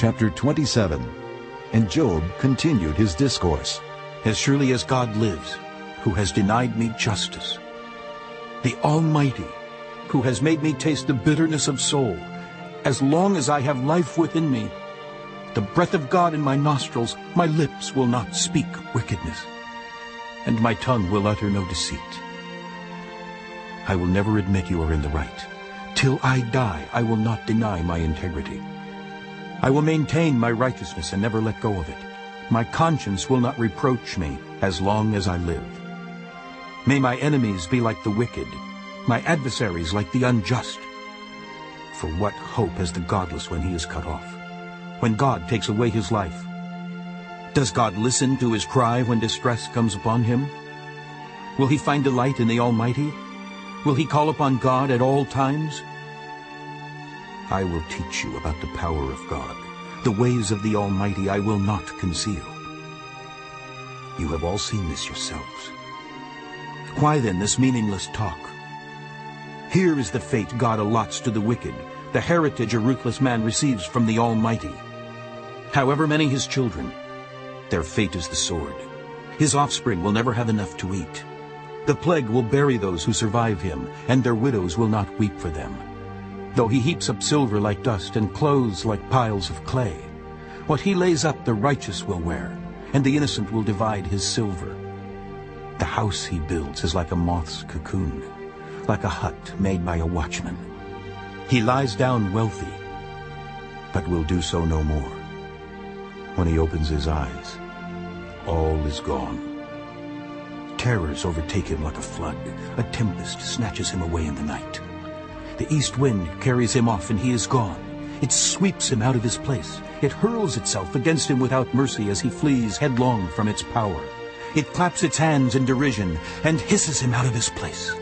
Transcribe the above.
Chapter 27 And Job continued his discourse. As surely as God lives, who has denied me justice, the Almighty, who has made me taste the bitterness of soul, as long as I have life within me, the breath of God in my nostrils, my lips will not speak wickedness, and my tongue will utter no deceit. I will never admit you are in the right. Till I die, I will not deny my integrity. I will maintain my righteousness and never let go of it. My conscience will not reproach me as long as I live. May my enemies be like the wicked, my adversaries like the unjust. For what hope has the godless when he is cut off? When God takes away his life? Does God listen to his cry when distress comes upon him? Will he find delight in the Almighty? Will he call upon God at all times? I will teach you about the power of God. The ways of the Almighty I will not conceal. You have all seen this yourselves. Why then this meaningless talk? Here is the fate God allots to the wicked, the heritage a ruthless man receives from the Almighty. However many his children, their fate is the sword. His offspring will never have enough to eat. The plague will bury those who survive him, and their widows will not weep for them. Though he heaps up silver like dust and clothes like piles of clay, what he lays up the righteous will wear, and the innocent will divide his silver. The house he builds is like a moth's cocoon, like a hut made by a watchman. He lies down wealthy, but will do so no more. When he opens his eyes, all is gone. Terrors overtake him like a flood. A tempest snatches him away in the night. The east wind carries him off and he is gone. It sweeps him out of his place. It hurls itself against him without mercy as he flees headlong from its power. It claps its hands in derision and hisses him out of his place.